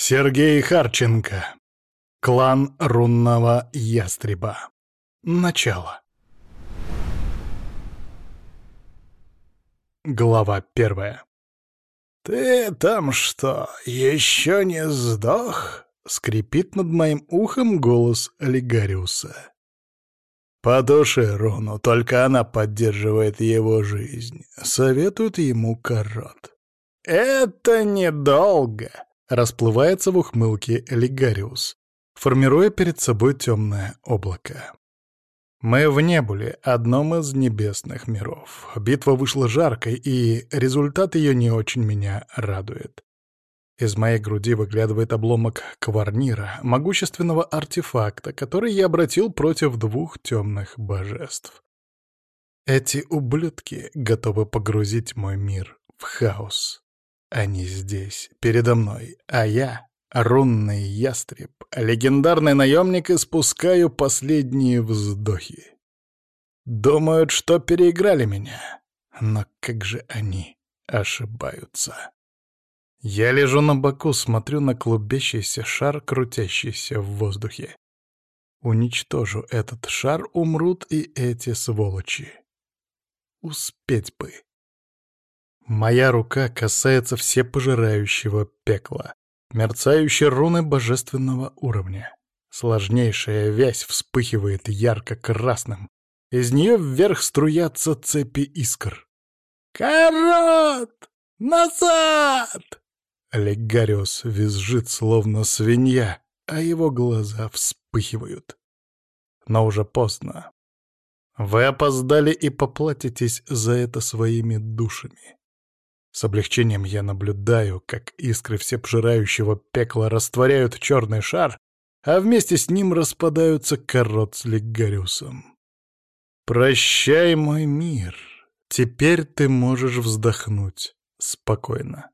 Сергей Харченко. Клан рунного ястреба. Начало. Глава первая. «Ты там что, еще не сдох?» — скрипит над моим ухом голос Лигариуса. «Потуши руну, только она поддерживает его жизнь», — советует ему Корот. «Это недолго», Расплывается в ухмылке Лигариус, формируя перед собой темное облако. Мы в небуле, одном из небесных миров. Битва вышла жаркой, и результат ее не очень меня радует. Из моей груди выглядывает обломок кварнира, могущественного артефакта, который я обратил против двух темных божеств. Эти ублюдки готовы погрузить мой мир в хаос. Они здесь, передо мной, а я, рунный ястреб, легендарный наемник, испускаю последние вздохи. Думают, что переиграли меня, но как же они ошибаются. Я лежу на боку, смотрю на клубящийся шар, крутящийся в воздухе. Уничтожу этот шар, умрут и эти сволочи. Успеть бы. Моя рука касается всепожирающего пекла, мерцающей руны божественного уровня. Сложнейшая вязь вспыхивает ярко-красным. Из нее вверх струятся цепи искр. «Корот! Назад!» Легариус визжит, словно свинья, а его глаза вспыхивают. Но уже поздно. Вы опоздали и поплатитесь за это своими душами. С облегчением я наблюдаю, как искры всепожирающего пекла растворяют черный шар, а вместе с ним распадаются корот с Легариусом. «Прощай, мой мир. Теперь ты можешь вздохнуть спокойно».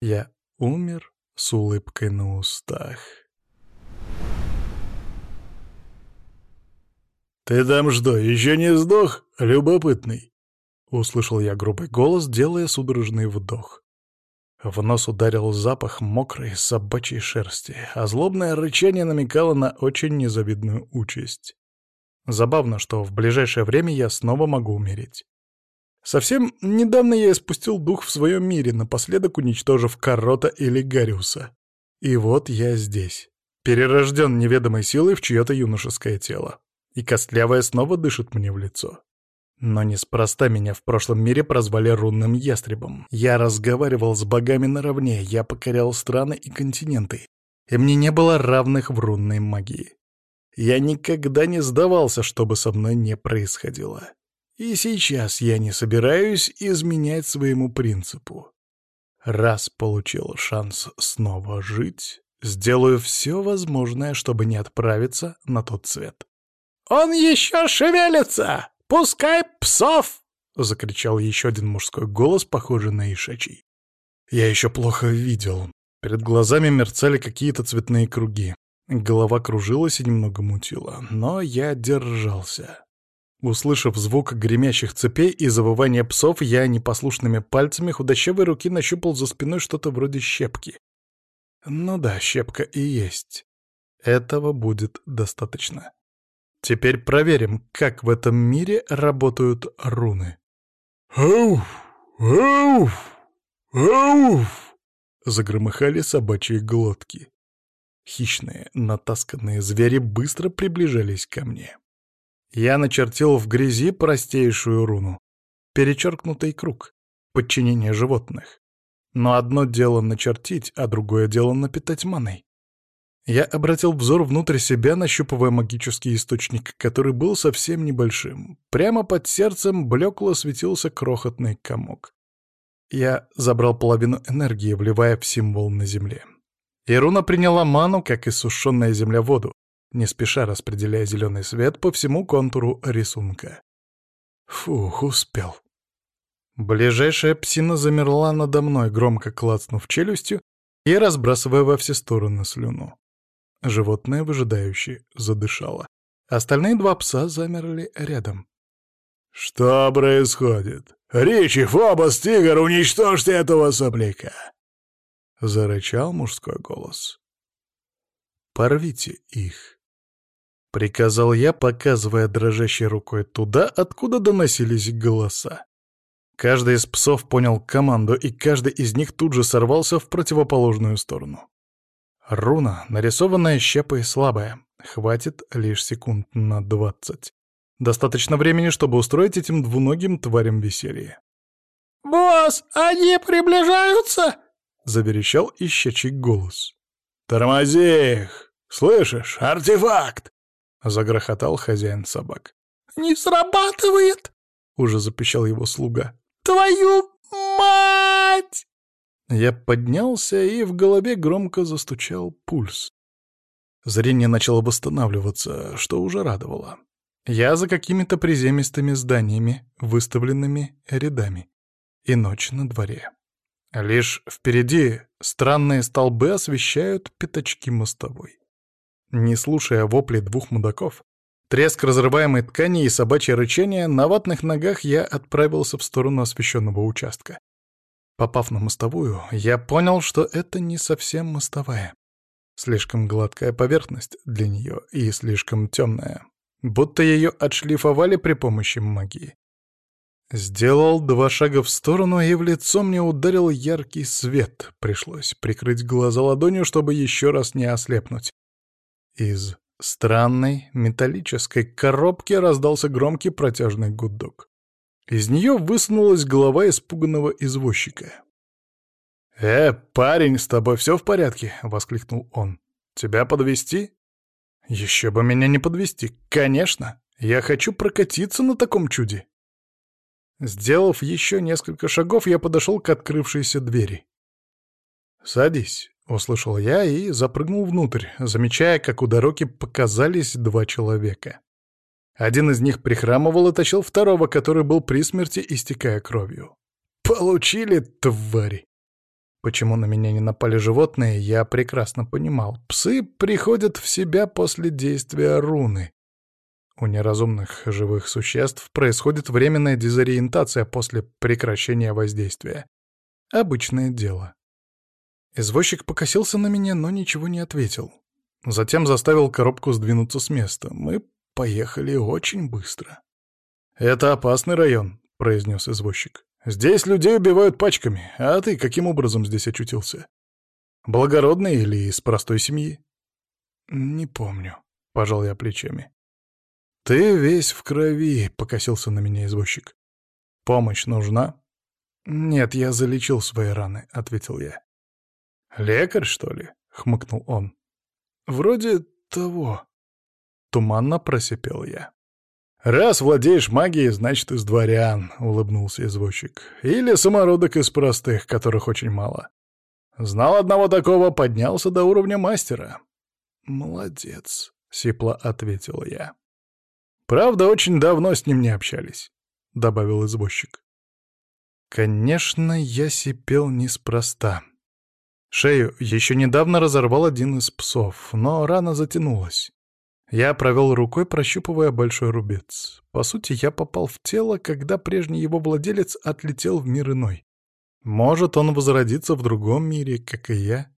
Я умер с улыбкой на устах. «Ты там что, еще не сдох, любопытный?» Услышал я грубый голос, делая судорожный вдох. В нос ударил запах мокрой собачьей шерсти, а злобное рычание намекало на очень незавидную участь. Забавно, что в ближайшее время я снова могу умереть. Совсем недавно я испустил дух в своем мире, напоследок уничтожив Карота или Гариуса. И вот я здесь, перерожден неведомой силой в чье-то юношеское тело. И костлявая снова дышит мне в лицо. Но неспроста меня в прошлом мире прозвали рунным ястребом. Я разговаривал с богами наравне, я покорял страны и континенты, и мне не было равных в рунной магии. Я никогда не сдавался, что бы со мной не происходило. И сейчас я не собираюсь изменять своему принципу. Раз получил шанс снова жить, сделаю все возможное, чтобы не отправиться на тот свет. «Он еще шевелится!» «Пускай псов!» — закричал еще один мужской голос, похожий на ишачий. Я еще плохо видел. Перед глазами мерцали какие-то цветные круги. Голова кружилась и немного мутила, но я держался. Услышав звук гремящих цепей и завывания псов, я непослушными пальцами худощавой руки нащупал за спиной что-то вроде щепки. Ну да, щепка и есть. Этого будет достаточно. Теперь проверим, как в этом мире работают руны. «Ауф! Ауф! Ауф!» — загромыхали собачьи глотки. Хищные, натасканные звери быстро приближались ко мне. Я начертил в грязи простейшую руну. Перечеркнутый круг. Подчинение животных. Но одно дело начертить, а другое дело напитать маной. Я обратил взор внутрь себя, нащупывая магический источник, который был совсем небольшим. Прямо под сердцем блекло светился крохотный комок. Я забрал половину энергии, вливая в символ на земле. Ируна приняла ману, как и сушеная земля воду, не спеша распределяя зеленый свет по всему контуру рисунка. Фух, успел. Ближайшая псина замерла надо мной, громко клацнув челюстью и разбрасывая во все стороны слюну. Животное выжидающе задышало. Остальные два пса замерли рядом. «Что происходит? Ричи, Фобос, Тигр, уничтожьте этого сопляка!» зарычал мужской голос. «Порвите их!» — приказал я, показывая дрожащей рукой туда, откуда доносились голоса. Каждый из псов понял команду, и каждый из них тут же сорвался в противоположную сторону. Руна, нарисованная щепой, слабая. Хватит лишь секунд на двадцать. Достаточно времени, чтобы устроить этим двуногим тварям веселье. «Босс, они приближаются!» — заверещал ищачий голос. «Тормози их! Слышишь, артефакт!» — загрохотал хозяин собак. «Не срабатывает!» — уже запищал его слуга. «Твою мать!» Я поднялся, и в голове громко застучал пульс. Зрение начало восстанавливаться, что уже радовало. Я за какими-то приземистыми зданиями, выставленными рядами. И ночь на дворе. Лишь впереди странные столбы освещают пятачки мостовой. Не слушая вопли двух мудаков, треск разрываемой ткани и собачье рычание, на ватных ногах я отправился в сторону освещенного участка. Попав на мостовую, я понял, что это не совсем мостовая. Слишком гладкая поверхность для нее и слишком темная, будто ее отшлифовали при помощи магии. Сделал два шага в сторону, и в лицо мне ударил яркий свет. Пришлось прикрыть глаза ладонью, чтобы еще раз не ослепнуть. Из странной металлической коробки раздался громкий протяжный гудок. Из нее высунулась голова испуганного извозчика. «Э, парень, с тобой все в порядке?» — воскликнул он. «Тебя подвести? «Еще бы меня не подвести, конечно! Я хочу прокатиться на таком чуде!» Сделав еще несколько шагов, я подошел к открывшейся двери. «Садись», — услышал я и запрыгнул внутрь, замечая, как у дороги показались два человека. Один из них прихрамывал и тащил второго, который был при смерти, истекая кровью. «Получили, твари!» Почему на меня не напали животные, я прекрасно понимал. Псы приходят в себя после действия руны. У неразумных живых существ происходит временная дезориентация после прекращения воздействия. Обычное дело. Извозчик покосился на меня, но ничего не ответил. Затем заставил коробку сдвинуться с места. Мы поехали очень быстро. «Это опасный район», — произнес извозчик. «Здесь людей убивают пачками, а ты каким образом здесь очутился? Благородный или из простой семьи?» «Не помню», — пожал я плечами. «Ты весь в крови», — покосился на меня извозчик. «Помощь нужна?» «Нет, я залечил свои раны», — ответил я. «Лекарь, что ли?» — хмыкнул он. «Вроде того». Туманно просипел я. «Раз владеешь магией, значит, из дворян», — улыбнулся извозчик. «Или самородок из простых, которых очень мало. Знал одного такого, поднялся до уровня мастера». «Молодец», — сипло ответил я. «Правда, очень давно с ним не общались», — добавил извозчик. Конечно, я сипел неспроста. Шею еще недавно разорвал один из псов, но рана затянулась. Я провел рукой, прощупывая большой рубец. По сути, я попал в тело, когда прежний его владелец отлетел в мир иной. Может, он возродится в другом мире, как и я,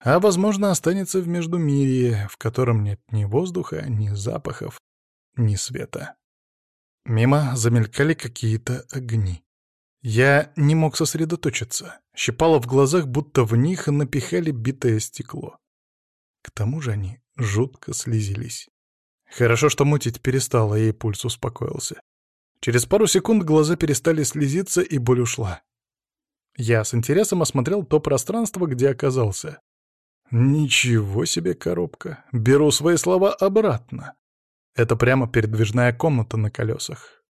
а, возможно, останется в Междумирье, в котором нет ни воздуха, ни запахов, ни света. Мимо замелькали какие-то огни. Я не мог сосредоточиться. Щипало в глазах, будто в них напихали битое стекло. К тому же они жутко слезились. Хорошо, что мутить перестало, и пульс успокоился. Через пару секунд глаза перестали слезиться, и боль ушла. Я с интересом осмотрел то пространство, где оказался. Ничего себе коробка. Беру свои слова обратно. Это прямо передвижная комната на колесах.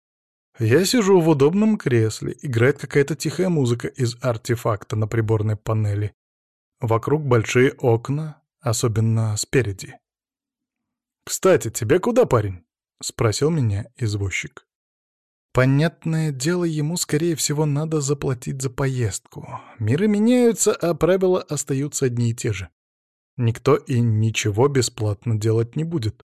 Я сижу в удобном кресле, играет какая-то тихая музыка из артефакта на приборной панели. Вокруг большие окна, особенно спереди. «Кстати, тебе куда, парень?» — спросил меня извозчик. Понятное дело, ему, скорее всего, надо заплатить за поездку. Миры меняются, а правила остаются одни и те же. Никто и ничего бесплатно делать не будет.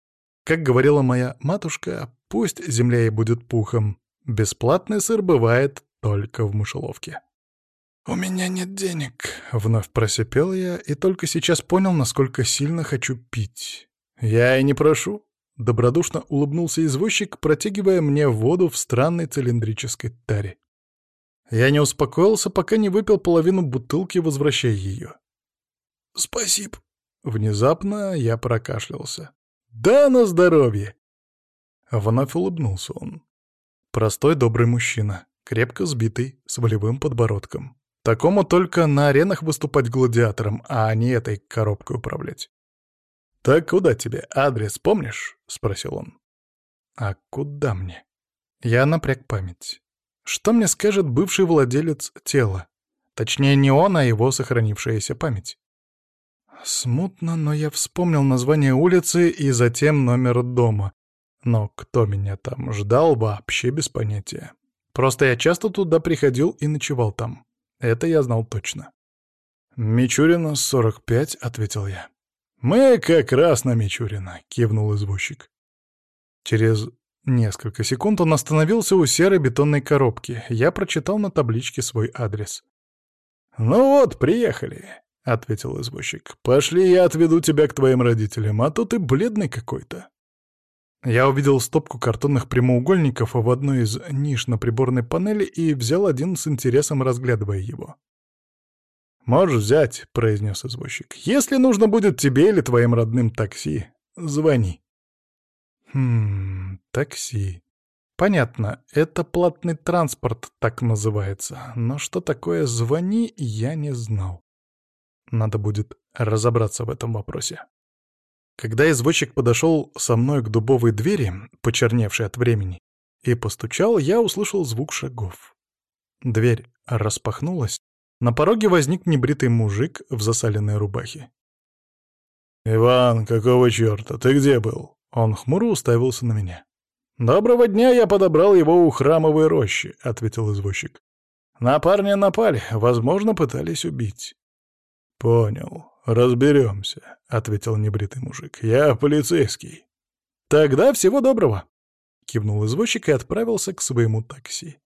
Как говорила моя матушка, пусть земля и будет пухом. Бесплатный сыр бывает только в мышеловке. «У меня нет денег», — вновь просипел я, и только сейчас понял, насколько сильно хочу пить. «Я и не прошу», — добродушно улыбнулся извозчик, протягивая мне воду в странной цилиндрической таре. Я не успокоился, пока не выпил половину бутылки, возвращая ее. «Спасибо». Внезапно я прокашлялся. «Да, на здоровье!» Вновь улыбнулся он. Простой добрый мужчина, крепко сбитый, с волевым подбородком. Такому только на аренах выступать гладиатором, а не этой коробкой управлять. «Так куда тебе? Адрес помнишь?» — спросил он. «А куда мне?» Я напряг память. Что мне скажет бывший владелец тела? Точнее, не он, а его сохранившаяся память. Смутно, но я вспомнил название улицы и затем номер дома. Но кто меня там ждал, вообще без понятия. Просто я часто туда приходил и ночевал там. Это я знал точно. «Мичурина, 45», — ответил я. «Мы как раз на Мичурина», — кивнул извозчик. Через несколько секунд он остановился у серой бетонной коробки. Я прочитал на табличке свой адрес. «Ну вот, приехали», — ответил извозчик. «Пошли, я отведу тебя к твоим родителям, а то ты бледный какой-то». Я увидел стопку картонных прямоугольников в одной из ниш на приборной панели и взял один с интересом, разглядывая его. «Можешь взять», — произнес извозчик. «Если нужно будет тебе или твоим родным такси, звони». «Хм, такси. Понятно, это платный транспорт, так называется. Но что такое «звони» я не знал. Надо будет разобраться в этом вопросе. Когда извозчик подошел со мной к дубовой двери, почерневшей от времени, и постучал, я услышал звук шагов. Дверь распахнулась, на пороге возник небритый мужик в засаленной рубахе. «Иван, какого черта? Ты где был?» Он хмуро уставился на меня. «Доброго дня, я подобрал его у храмовой рощи», — ответил извозчик. «На парня напали, возможно, пытались убить». «Понял. Разберемся», — ответил небритый мужик. «Я полицейский». «Тогда всего доброго», — кивнул извозчик и отправился к своему такси.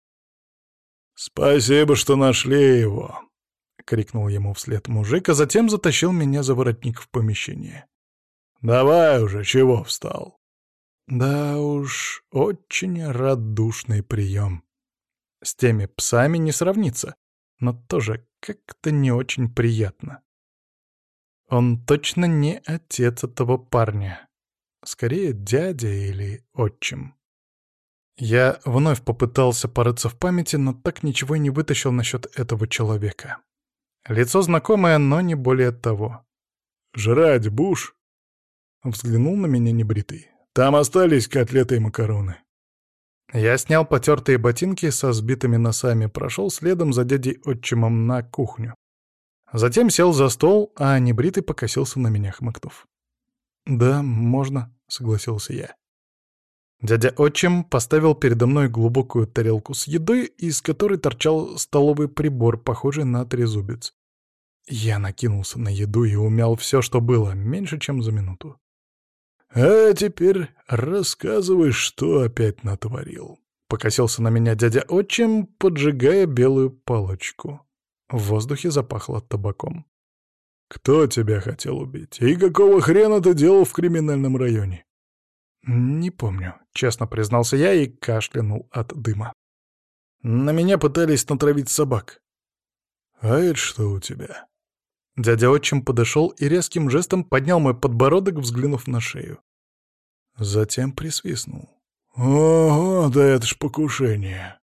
«Спасибо, что нашли его», — крикнул ему вслед мужик, а затем затащил меня за воротник в помещение. «Давай уже, чего встал?» Да уж, очень радушный прием. С теми псами не сравнится, но тоже как-то не очень приятно. Он точно не отец этого парня. Скорее, дядя или отчим. Я вновь попытался порыться в памяти, но так ничего и не вытащил насчет этого человека. Лицо знакомое, но не более того. «Жрать буш?» Взглянул на меня небритый. «Там остались котлеты и макароны». Я снял потертые ботинки со сбитыми носами, прошел следом за дядей отчимом на кухню. Затем сел за стол, а небритый покосился на меня, хмыкнув. «Да, можно», — согласился я. Дядя отчим поставил передо мной глубокую тарелку с едой, из которой торчал столовый прибор, похожий на трезубец. Я накинулся на еду и умял все, что было, меньше, чем за минуту. «А теперь рассказывай, что опять натворил», — покосился на меня дядя отчим, поджигая белую палочку. В воздухе запахло табаком. «Кто тебя хотел убить? И какого хрена ты делал в криминальном районе?» «Не помню», — честно признался я и кашлянул от дыма. «На меня пытались натравить собак». «А это что у тебя?» Дядя отчим подошел и резким жестом поднял мой подбородок, взглянув на шею. Затем присвистнул. «Ого, да это ж покушение!»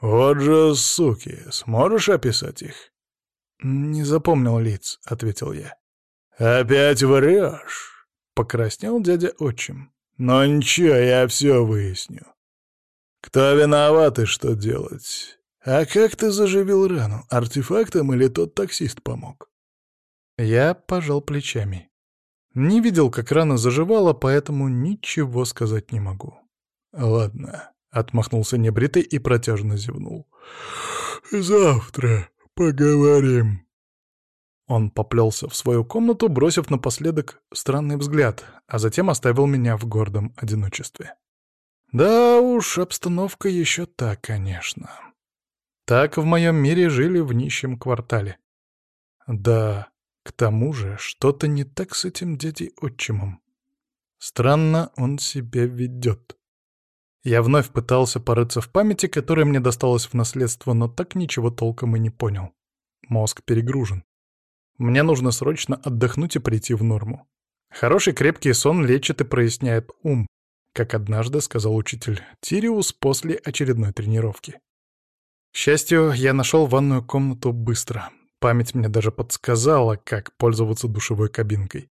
«Вот же суки! Сможешь описать их?» «Не запомнил лиц», — ответил я. «Опять врешь?» — покраснел дядя отчим. «Но ничего, я все выясню. Кто виноват и что делать? А как ты заживил рану? Артефактом или тот таксист помог?» Я пожал плечами. Не видел, как рана заживала, поэтому ничего сказать не могу. «Ладно, Отмахнулся небритый и протяжно зевнул. «Завтра поговорим». Он поплелся в свою комнату, бросив напоследок странный взгляд, а затем оставил меня в гордом одиночестве. Да уж, обстановка еще та, конечно. Так в моем мире жили в нищем квартале. Да, к тому же, что-то не так с этим дядей-отчимом. Странно он себя ведет. Я вновь пытался порыться в памяти, которая мне досталась в наследство, но так ничего толком и не понял. Мозг перегружен. Мне нужно срочно отдохнуть и прийти в норму. Хороший крепкий сон лечит и проясняет ум, как однажды сказал учитель Тириус после очередной тренировки. К счастью, я нашел ванную комнату быстро. Память мне даже подсказала, как пользоваться душевой кабинкой.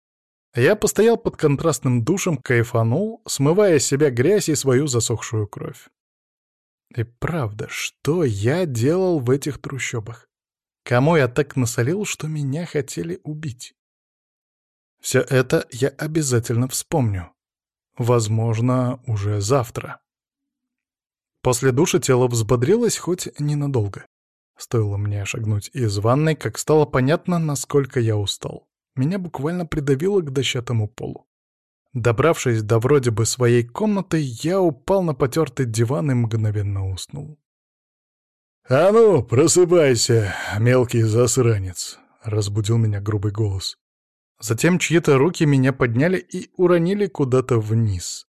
Я постоял под контрастным душем, кайфанул, смывая с себя грязь и свою засохшую кровь. И правда, что я делал в этих трущобах? Кому я так насолил, что меня хотели убить? Все это я обязательно вспомню. Возможно, уже завтра. После душа тело взбодрилось хоть ненадолго. Стоило мне шагнуть из ванной, как стало понятно, насколько я устал. Меня буквально придавило к дощатому полу. Добравшись до вроде бы своей комнаты, я упал на потертый диван и мгновенно уснул. «А ну, просыпайся, мелкий засранец!» — разбудил меня грубый голос. Затем чьи-то руки меня подняли и уронили куда-то вниз.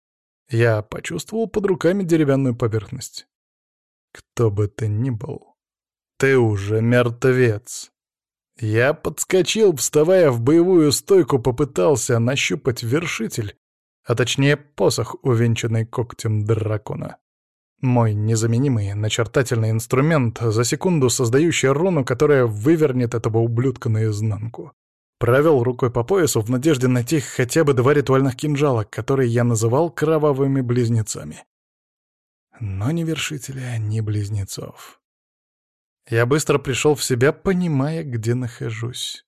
Я почувствовал под руками деревянную поверхность. Кто бы ты ни был, ты уже мертвец. Я подскочил, вставая в боевую стойку, попытался нащупать вершитель, а точнее посох, увенчанный когтем дракона. Мой незаменимый начертательный инструмент, за секунду создающий руну, которая вывернет этого ублюдка наизнанку. Провел рукой по поясу в надежде найти хотя бы два ритуальных кинжала, которые я называл кровавыми близнецами. Но ни вершителя, ни близнецов. Я быстро пришел в себя, понимая, где нахожусь.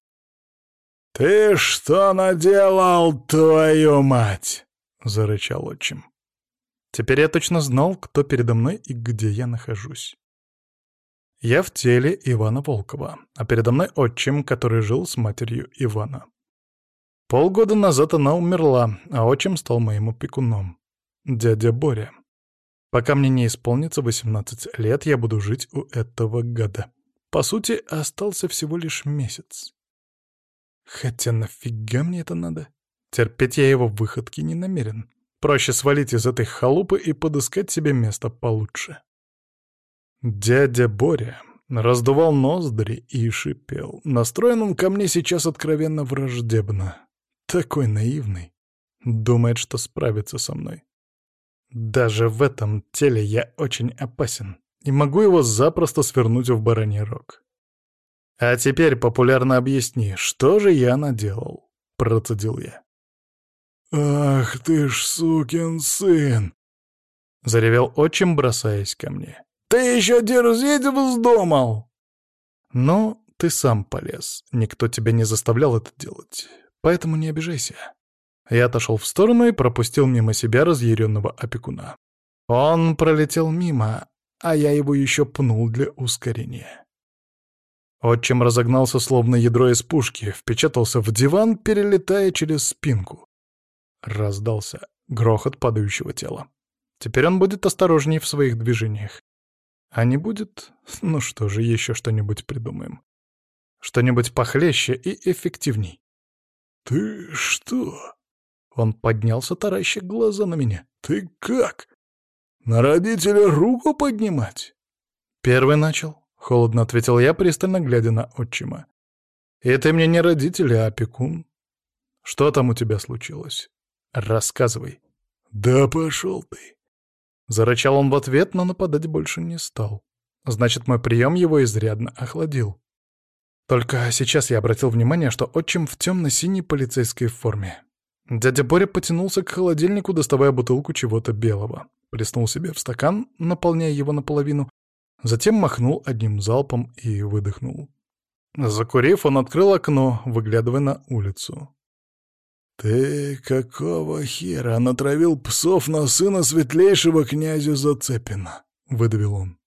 «Ты что наделал, твою мать?» — зарычал отчим. Теперь я точно знал, кто передо мной и где я нахожусь. Я в теле Ивана Волкова, а передо мной отчим, который жил с матерью Ивана. Полгода назад она умерла, а отчим стал моим опекуном. Дядя Боря. Пока мне не исполнится 18 лет, я буду жить у этого гада. По сути, остался всего лишь месяц. Хотя нафига мне это надо? Терпеть я его выходки не намерен. Проще свалить из этой халупы и подыскать себе место получше. Дядя Боря раздувал ноздри и шипел. Настроен он ко мне сейчас откровенно враждебно. Такой наивный. Думает, что справится со мной. Даже в этом теле я очень опасен и могу его запросто свернуть в бараний рог. А теперь популярно объясни, что же я наделал, процедил я. «Ах ты ж сукин сын!» — заревел отчим, бросаясь ко мне. Ты еще дерзить вздумал!» «Ну, ты сам полез. Никто тебя не заставлял это делать. Поэтому не обижайся». Я отошел в сторону и пропустил мимо себя разъяренного опекуна. Он пролетел мимо, а я его еще пнул для ускорения. Отчим разогнался, словно ядро из пушки, впечатался в диван, перелетая через спинку. Раздался грохот падающего тела. Теперь он будет осторожней в своих движениях. А не будет? Ну что же, еще что-нибудь придумаем. Что-нибудь похлеще и эффективней. «Ты что?» Он поднялся, тараща глаза на меня. «Ты как? На родителя руку поднимать?» «Первый начал», — холодно ответил я, пристально глядя на отчима. «И ты мне не родитель, а опекун. Что там у тебя случилось? Рассказывай». «Да пошел ты!» Зарычал он в ответ, но нападать больше не стал. Значит, мой прием его изрядно охладил. Только сейчас я обратил внимание, что отчим в темно-синей полицейской форме. Дядя Боря потянулся к холодильнику, доставая бутылку чего-то белого. Плеснул себе в стакан, наполняя его наполовину, затем махнул одним залпом и выдохнул. Закурив, он открыл окно, выглядывая на улицу. «Ты какого хера натравил псов на сына светлейшего князя Зацепина?» — выдавил он.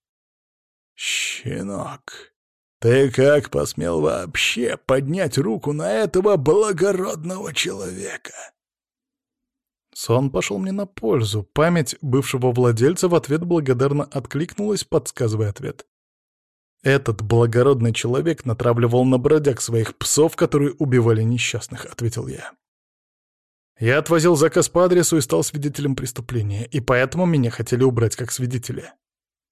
«Щенок, ты как посмел вообще поднять руку на этого благородного человека?» Сон пошел мне на пользу. Память бывшего владельца в ответ благодарно откликнулась, подсказывая ответ. Этот благородный человек натравливал на бродяг своих псов, которые убивали несчастных, — ответил я. Я отвозил заказ по адресу и стал свидетелем преступления, и поэтому меня хотели убрать как свидетеля.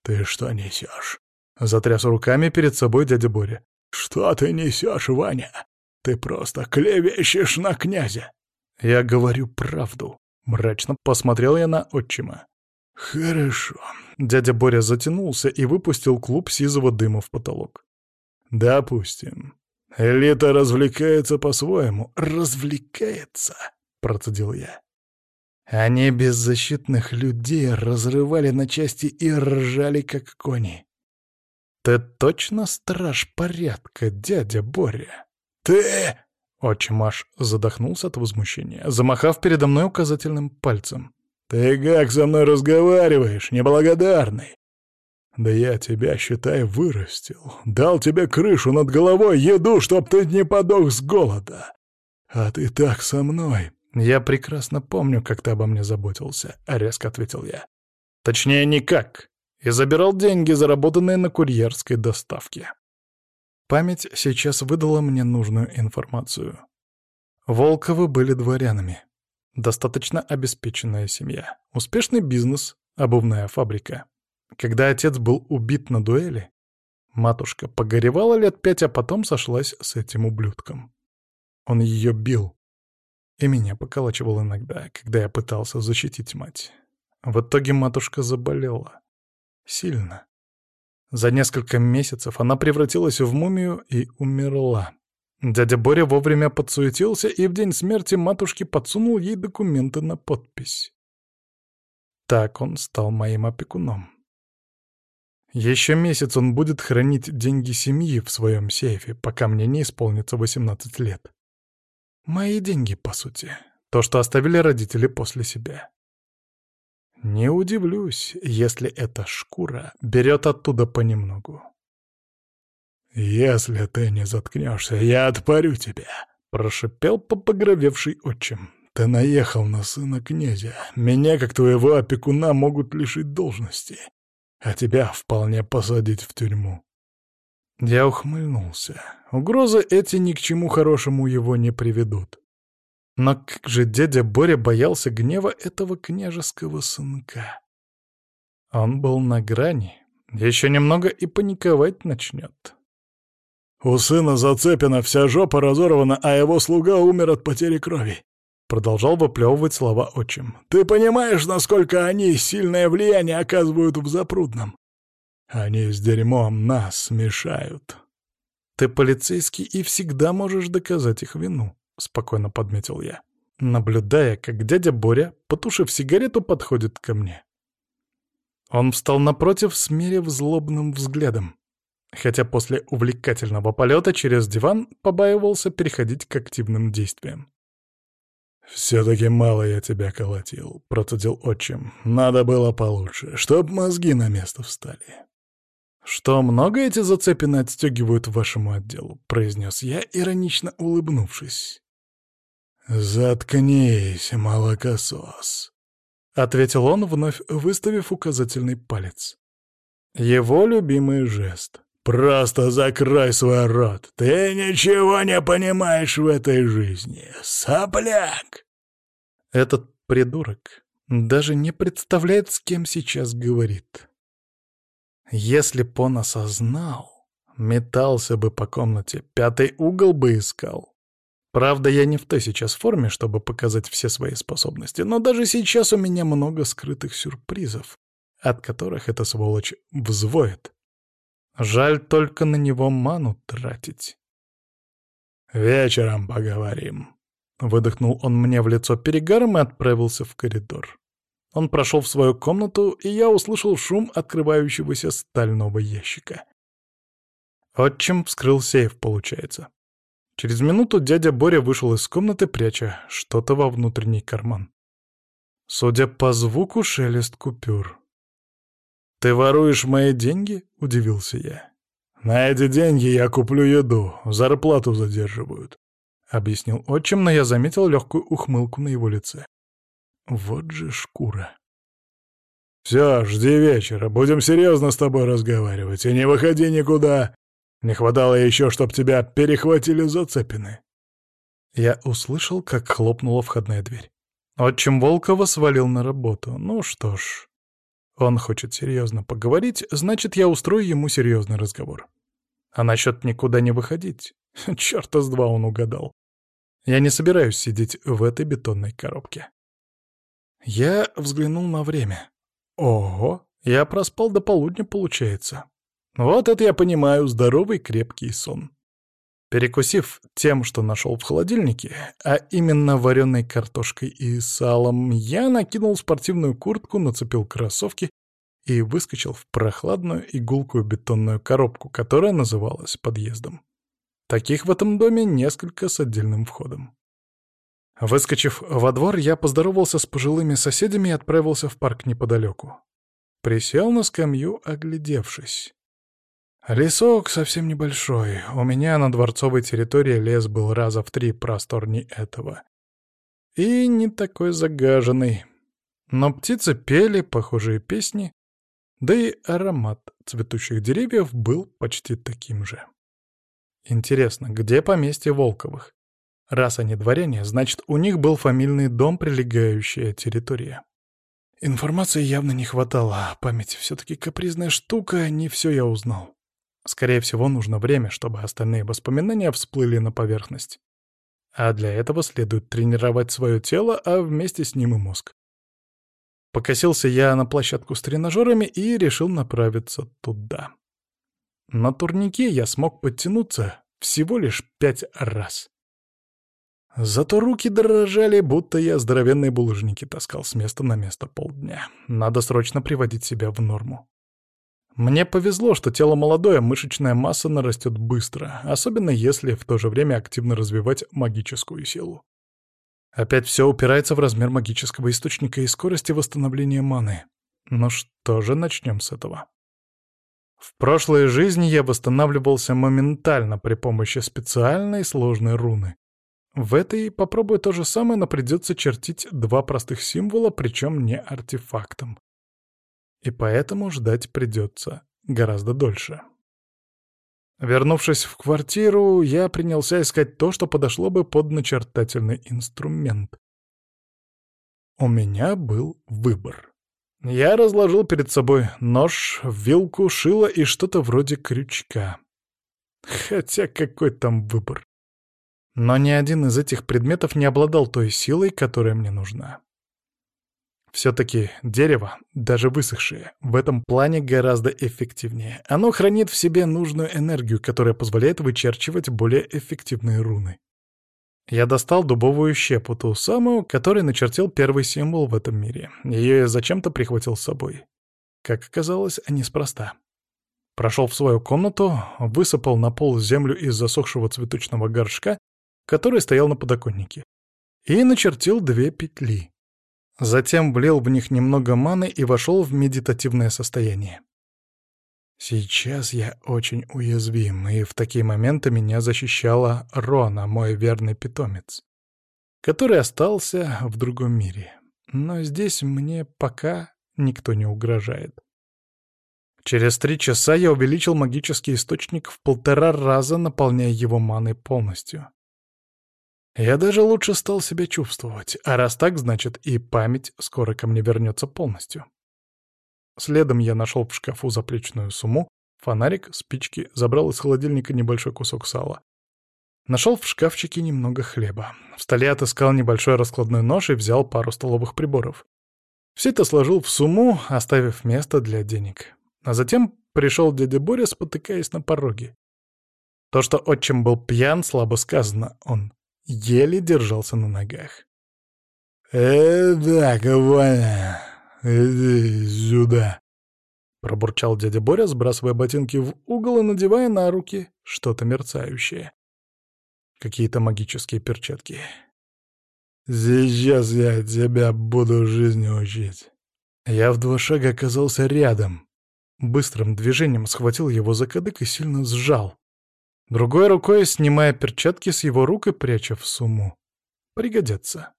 «Ты что несешь?» — затряс руками перед собой дядя Боря. «Что ты несешь, Ваня? Ты просто клевещешь на князя!» «Я говорю правду», — мрачно посмотрел я на отчима. «Хорошо». Дядя Боря затянулся и выпустил клуб сизого дыма в потолок. «Допустим. Элита развлекается по-своему». «Развлекается?» — процедил я. Они беззащитных людей разрывали на части и ржали, как кони. «Ты точно страж порядка, дядя Боря?» «Ты...» — отчим аж задохнулся от возмущения, замахав передо мной указательным пальцем. «Ты как со мной разговариваешь, неблагодарный? Да я тебя, считай, вырастил, дал тебе крышу над головой, еду, чтоб ты не подох с голода. А ты так со мной». «Я прекрасно помню, как ты обо мне заботился», — резко ответил я. «Точнее, никак. И забирал деньги, заработанные на курьерской доставке». Память сейчас выдала мне нужную информацию. Волковы были дворянами. Достаточно обеспеченная семья. Успешный бизнес, обувная фабрика. Когда отец был убит на дуэли, матушка погоревала лет пять, а потом сошлась с этим ублюдком. Он ее бил. И меня поколачивал иногда, когда я пытался защитить мать. В итоге матушка заболела. Сильно. За несколько месяцев она превратилась в мумию и умерла. Дядя Боря вовремя подсуетился и в день смерти матушки подсунул ей документы на подпись. Так он стал моим опекуном. Еще месяц он будет хранить деньги семьи в своем сейфе, пока мне не исполнится 18 лет. Мои деньги, по сути. То, что оставили родители после себя. Не удивлюсь, если эта шкура берет оттуда понемногу. «Если ты не заткнешься, я отпарю тебя», — прошипел попогровевший отчим. «Ты наехал на сына князя. Меня, как твоего опекуна, могут лишить должности, а тебя вполне посадить в тюрьму». Я ухмыльнулся. Угрозы эти ни к чему хорошему его не приведут. Но как же дядя Боря боялся гнева этого княжеского сынка? Он был на грани. Еще немного и паниковать начнет. У сына Зацепина вся жопа разорвана, а его слуга умер от потери крови. Продолжал выплевывать слова отчим. «Ты понимаешь, насколько они сильное влияние оказывают в Запрудном? Они с дерьмом нас мешают». «Ты полицейский и всегда можешь доказать их вину», — спокойно подметил я, наблюдая, как дядя Боря, потушив сигарету, подходит ко мне. Он встал напротив, смерив злобным взглядом хотя после увлекательного полета через диван побаивался переходить к активным действиям. «Все-таки мало я тебя колотил», — процедил отчим. «Надо было получше, чтоб мозги на место встали». «Что, много эти зацепины отстегивают вашему отделу?» — произнес я, иронично улыбнувшись. «Заткнись, молокосос», — ответил он, вновь выставив указательный палец. Его любимый жест. «Просто закрой свой рот. Ты ничего не понимаешь в этой жизни. Сопляк!» Этот придурок даже не представляет, с кем сейчас говорит. Если б он осознал, метался бы по комнате, пятый угол бы искал. Правда, я не в той сейчас форме, чтобы показать все свои способности, но даже сейчас у меня много скрытых сюрпризов, от которых эта сволочь взвоет. Жаль только на него ману тратить. «Вечером поговорим», — выдохнул он мне в лицо перегаром и отправился в коридор. Он прошел в свою комнату, и я услышал шум открывающегося стального ящика. Отчим вскрыл сейф, получается. Через минуту дядя Боря вышел из комнаты, пряча что-то во внутренний карман. Судя по звуку, шелест купюр. «Ты воруешь мои деньги?» — удивился я. «На эти деньги я куплю еду, зарплату задерживают», — объяснил отчим, но я заметил легкую ухмылку на его лице. Вот же шкура. Все, жди вечера, будем серьезно с тобой разговаривать, и не выходи никуда. Не хватало еще, чтоб тебя перехватили зацепины. Я услышал, как хлопнула входная дверь. Отчим Волкова свалил на работу. Ну что ж, он хочет серьезно поговорить, значит, я устрою ему серьезный разговор. А насчет никуда не выходить? Чёрта с два он угадал. Я не собираюсь сидеть в этой бетонной коробке. Я взглянул на время. Ого, я проспал до полудня, получается. Вот это я понимаю, здоровый крепкий сон. Перекусив тем, что нашел в холодильнике, а именно вареной картошкой и салом, я накинул спортивную куртку, нацепил кроссовки и выскочил в прохладную и гулкую бетонную коробку, которая называлась подъездом. Таких в этом доме несколько с отдельным входом. Выскочив во двор, я поздоровался с пожилыми соседями и отправился в парк неподалеку. Присел на скамью, оглядевшись. Лесок совсем небольшой. У меня на дворцовой территории лес был раза в три просторней этого. И не такой загаженный. Но птицы пели похожие песни, да и аромат цветущих деревьев был почти таким же. Интересно, где поместье Волковых? Раз они дворяне, значит, у них был фамильный дом, прилегающая территория. Информации явно не хватало, а память все-таки капризная штука, не все я узнал. Скорее всего, нужно время, чтобы остальные воспоминания всплыли на поверхность. А для этого следует тренировать свое тело, а вместе с ним и мозг. Покосился я на площадку с тренажерами и решил направиться туда. На турнике я смог подтянуться всего лишь пять раз. Зато руки дрожали, будто я здоровенные булыжники таскал с места на место полдня. Надо срочно приводить себя в норму. Мне повезло, что тело молодое, мышечная масса нарастет быстро, особенно если в то же время активно развивать магическую силу. Опять все упирается в размер магического источника и скорости восстановления маны. Ну что же, начнем с этого. В прошлой жизни я восстанавливался моментально при помощи специальной сложной руны. В этой попробую то же самое, но придется чертить два простых символа, причем не артефактом и поэтому ждать придется гораздо дольше. Вернувшись в квартиру, я принялся искать то, что подошло бы под начертательный инструмент. У меня был выбор. Я разложил перед собой нож, вилку, шило и что-то вроде крючка. Хотя какой там выбор? Но ни один из этих предметов не обладал той силой, которая мне нужна. Все-таки дерево, даже высохшее, в этом плане гораздо эффективнее. Оно хранит в себе нужную энергию, которая позволяет вычерчивать более эффективные руны. Я достал дубовую щепу, ту самую, которой начертил первый символ в этом мире. Ее я зачем-то прихватил с собой. Как оказалось, неспроста. Прошел в свою комнату, высыпал на пол землю из засохшего цветочного горшка, который стоял на подоконнике, и начертил две петли. Затем влил в них немного маны и вошел в медитативное состояние. Сейчас я очень уязвим, и в такие моменты меня защищала Рона, мой верный питомец, который остался в другом мире. Но здесь мне пока никто не угрожает. Через три часа я увеличил магический источник в полтора раза, наполняя его маной полностью. Я даже лучше стал себя чувствовать, а раз так, значит и память скоро ко мне вернется полностью. Следом я нашел в шкафу заплечную сумму, фонарик, спички, забрал из холодильника небольшой кусок сала. Нашел в шкафчике немного хлеба. В столе отыскал небольшой раскладной нож и взял пару столовых приборов. Все это сложил в сумму, оставив место для денег. А затем пришел дядя Боря, спотыкаясь на пороге. То, что отчим был пьян, слабо сказано, он еле держался на ногах. «Э, так, Ваня, иди сюда!» Пробурчал дядя Боря, сбрасывая ботинки в угол и надевая на руки что-то мерцающее. Какие-то магические перчатки. «Сейчас я тебя буду жизни учить». Я в два шага оказался рядом. Быстрым движением схватил его за кадык и сильно сжал. Другой рукой снимая перчатки с его рук и пряча в сумму. Пригодятся.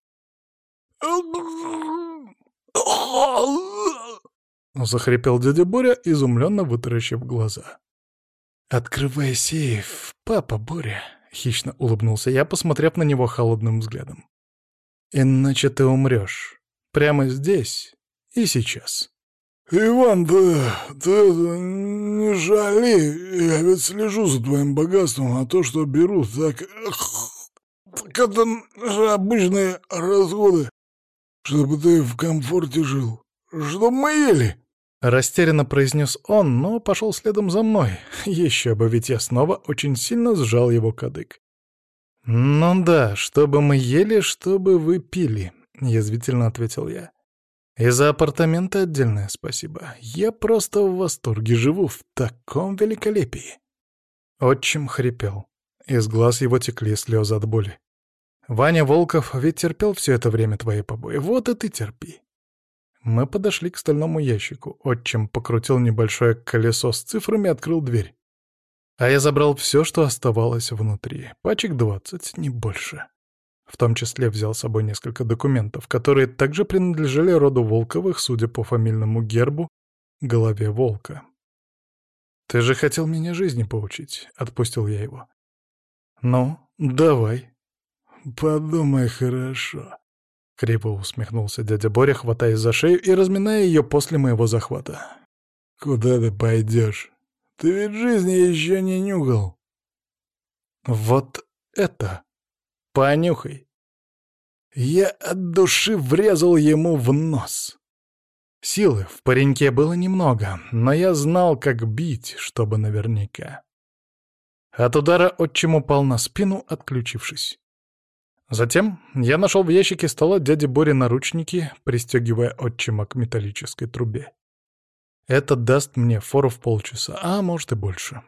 — захрипел дядя Боря, изумленно вытаращив глаза. «Открывай сейф, папа Боря», — хищно улыбнулся я, посмотрев на него холодным взглядом. «Иначе ты умрешь. Прямо здесь и сейчас». «Иван, да ты не жали, я ведь слежу за твоим богатством, а то, что беру, так... Так это же обычные расходы, чтобы ты в комфорте жил, чтобы мы ели». Растерянно произнес он, но пошел следом за мной. Еще бы, ведь я снова очень сильно сжал его кадык. «Ну да, чтобы мы ели, чтобы вы пили», — язвительно ответил я. «И за апартаменты отдельное спасибо. Я просто в восторге живу в таком великолепии». Отчим хрипел. Из глаз его текли слезы от боли. «Ваня Волков ведь терпел все это время твои побои. Вот и ты терпи. Мы подошли к стальному ящику. Отчим покрутил небольшое колесо с цифрами и открыл дверь. А я забрал все, что оставалось внутри. Пачек двадцать, не больше. В том числе взял с собой несколько документов, которые также принадлежали роду Волковых, судя по фамильному гербу, голове волка. «Ты же хотел меня жизни поучить», — отпустил я его. «Ну, давай». «Подумай хорошо», — криво усмехнулся дядя Боря, хватаясь за шею и разминая ее после моего захвата. «Куда ты пойдешь? Ты ведь жизни еще не нюхал». «Вот это! Понюхай!» Я от души врезал ему в нос. Силы в пареньке было немного, но я знал, как бить, чтобы наверняка. От удара отчим упал на спину, отключившись. Затем я нашел в ящике стола дяди Бори наручники, пристегивая отчима к металлической трубе. Это даст мне фору в полчаса, а может и больше.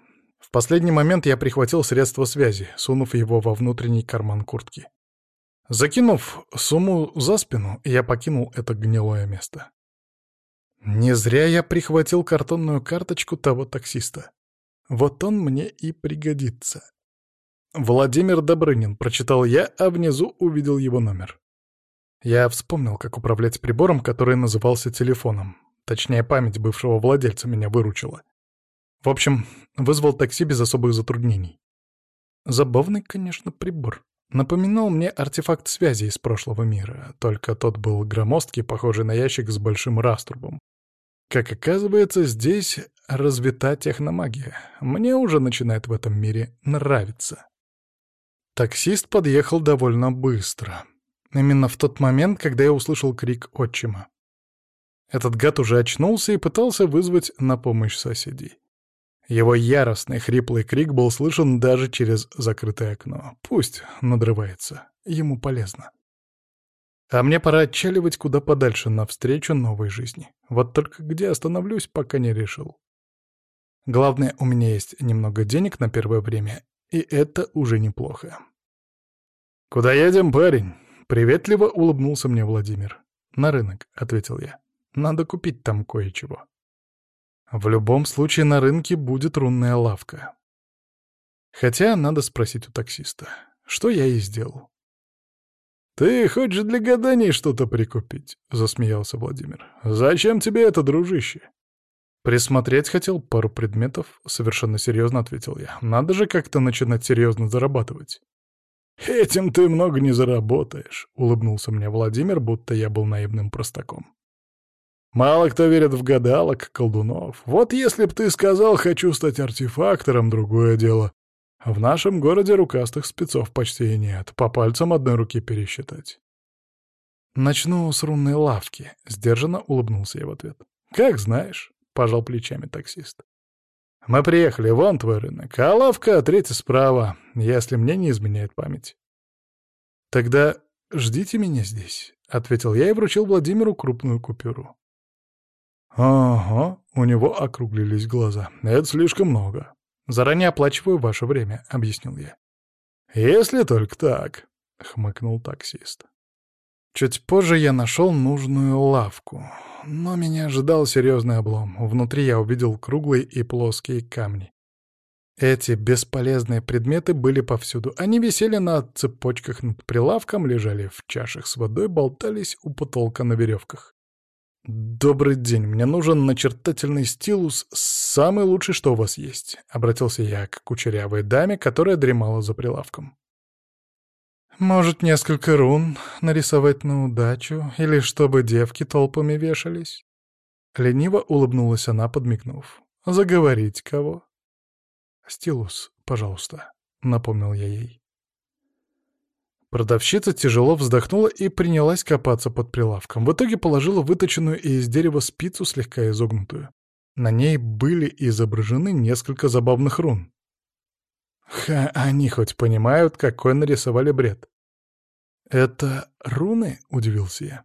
В последний момент я прихватил средство связи, сунув его во внутренний карман куртки. Закинув сумму за спину, я покинул это гнилое место. Не зря я прихватил картонную карточку того таксиста. Вот он мне и пригодится. «Владимир Добрынин», — прочитал я, а внизу увидел его номер. Я вспомнил, как управлять прибором, который назывался телефоном. Точнее, память бывшего владельца меня выручила. В общем, вызвал такси без особых затруднений. Забавный, конечно, прибор. Напоминал мне артефакт связи из прошлого мира, только тот был громоздкий, похожий на ящик с большим раструбом. Как оказывается, здесь развита техномагия. Мне уже начинает в этом мире нравиться. Таксист подъехал довольно быстро. Именно в тот момент, когда я услышал крик отчима. Этот гад уже очнулся и пытался вызвать на помощь соседей. Его яростный хриплый крик был слышен даже через закрытое окно. Пусть надрывается, ему полезно. А мне пора отчаливать куда подальше, навстречу новой жизни. Вот только где остановлюсь, пока не решил. Главное, у меня есть немного денег на первое время, и это уже неплохо. «Куда едем, парень?» — приветливо улыбнулся мне Владимир. «На рынок», — ответил я. «Надо купить там кое-чего». В любом случае на рынке будет рунная лавка. Хотя надо спросить у таксиста, что я и сделал. «Ты хочешь для гаданий что-то прикупить?» — засмеялся Владимир. «Зачем тебе это, дружище?» «Присмотреть хотел пару предметов», — совершенно серьезно ответил я. «Надо же как-то начинать серьезно зарабатывать». «Этим ты много не заработаешь», — улыбнулся мне Владимир, будто я был наивным простаком. «Мало кто верит в гадалок, колдунов. Вот если б ты сказал «хочу стать артефактором», другое дело. В нашем городе рукастых спецов почти нет, по пальцам одной руки пересчитать». «Начну с рунной лавки», — сдержанно улыбнулся я в ответ. «Как знаешь». — пожал плечами таксист. «Мы приехали, вон твой рынок, а лавка третья справа, если мне не изменяет память». «Тогда ждите меня здесь», — ответил я и вручил Владимиру крупную купюру. «Ага», — у него округлились глаза. «Это слишком много. Заранее оплачиваю ваше время», — объяснил я. «Если только так», — хмыкнул таксист. Чуть позже я нашел нужную лавку, но меня ожидал серьезный облом. Внутри я увидел круглые и плоские камни. Эти бесполезные предметы были повсюду. Они висели на цепочках над прилавком, лежали в чашах с водой, болтались у потолка на веревках. «Добрый день, мне нужен начертательный стилус, самый лучший, что у вас есть», — обратился я к кучерявой даме, которая дремала за прилавком. «Может, несколько рун нарисовать на удачу, или чтобы девки толпами вешались?» Лениво улыбнулась она, подмигнув. «Заговорить кого?» «Стилус, пожалуйста», — напомнил я ей. Продавщица тяжело вздохнула и принялась копаться под прилавком. В итоге положила выточенную из дерева спицу, слегка изогнутую. На ней были изображены несколько забавных рун. Ха, они хоть понимают, какой нарисовали бред. «Это руны?» — удивился я.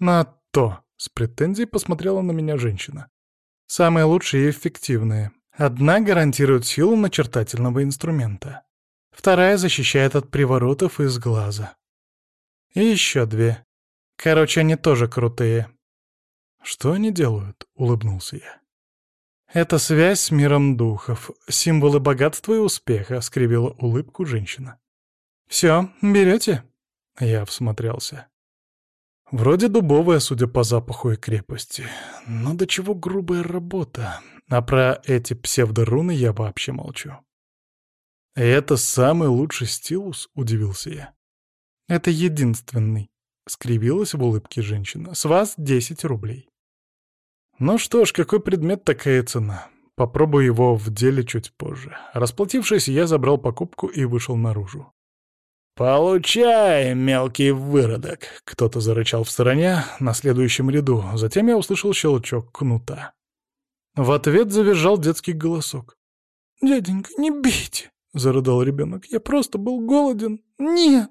«На то!» — с претензией посмотрела на меня женщина. «Самые лучшие и эффективные. Одна гарантирует силу начертательного инструмента. Вторая защищает от приворотов из глаза. И еще две. Короче, они тоже крутые. «Что они делают?» — улыбнулся я. «Это связь с миром духов, символы богатства и успеха», — скривила улыбку женщина. «Все, берете?» Я всмотрелся. Вроде дубовая, судя по запаху и крепости. Но до чего грубая работа. А про эти псевдоруны я вообще молчу. «Это самый лучший стилус?» — удивился я. «Это единственный», — скривилась в улыбке женщина. «С вас десять рублей». «Ну что ж, какой предмет, такая цена. Попробую его в деле чуть позже». Расплатившись, я забрал покупку и вышел наружу. «Получай, мелкий выродок!» — кто-то зарычал в стороне, на следующем ряду. Затем я услышал щелчок кнута. В ответ завизжал детский голосок. «Дяденька, не бейте!» — зарыдал ребенок. «Я просто был голоден. Нет!»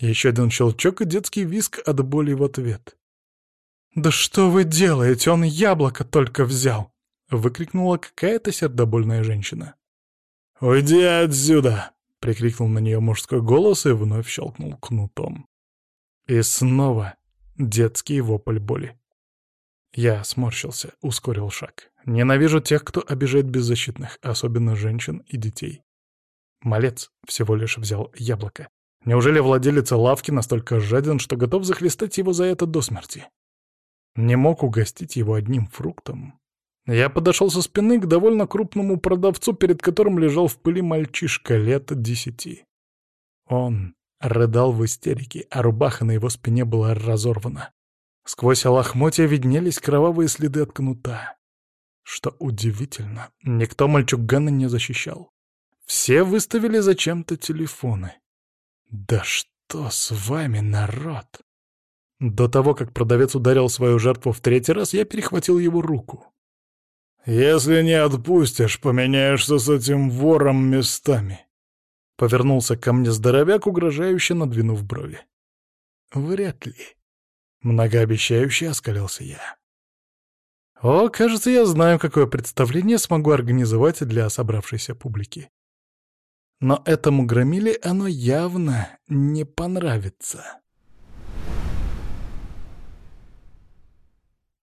Еще один щелчок и детский виск от боли в ответ. «Да что вы делаете? Он яблоко только взял!» — выкрикнула какая-то сердобольная женщина. «Уйди отсюда!» — прикрикнул на нее мужской голос и вновь щелкнул кнутом. И снова детский вопль боли. Я сморщился, ускорил шаг. Ненавижу тех, кто обижает беззащитных, особенно женщин и детей. Малец всего лишь взял яблоко. Неужели владелец лавки настолько жаден, что готов захлестать его за это до смерти? Не мог угостить его одним фруктом. Я подошел со спины к довольно крупному продавцу, перед которым лежал в пыли мальчишка лет десяти. Он рыдал в истерике, а рубаха на его спине была разорвана. Сквозь лохмотья виднелись кровавые следы от кнута. Что удивительно, никто мальчугана не защищал. Все выставили зачем-то телефоны. Да что с вами, народ? До того, как продавец ударил свою жертву в третий раз, я перехватил его руку. «Если не отпустишь, поменяешься с этим вором местами», — повернулся ко мне здоровяк, угрожающе надвинув брови. «Вряд ли», — многообещающе оскалился я. «О, кажется, я знаю, какое представление смогу организовать для собравшейся публики. Но этому громиле оно явно не понравится.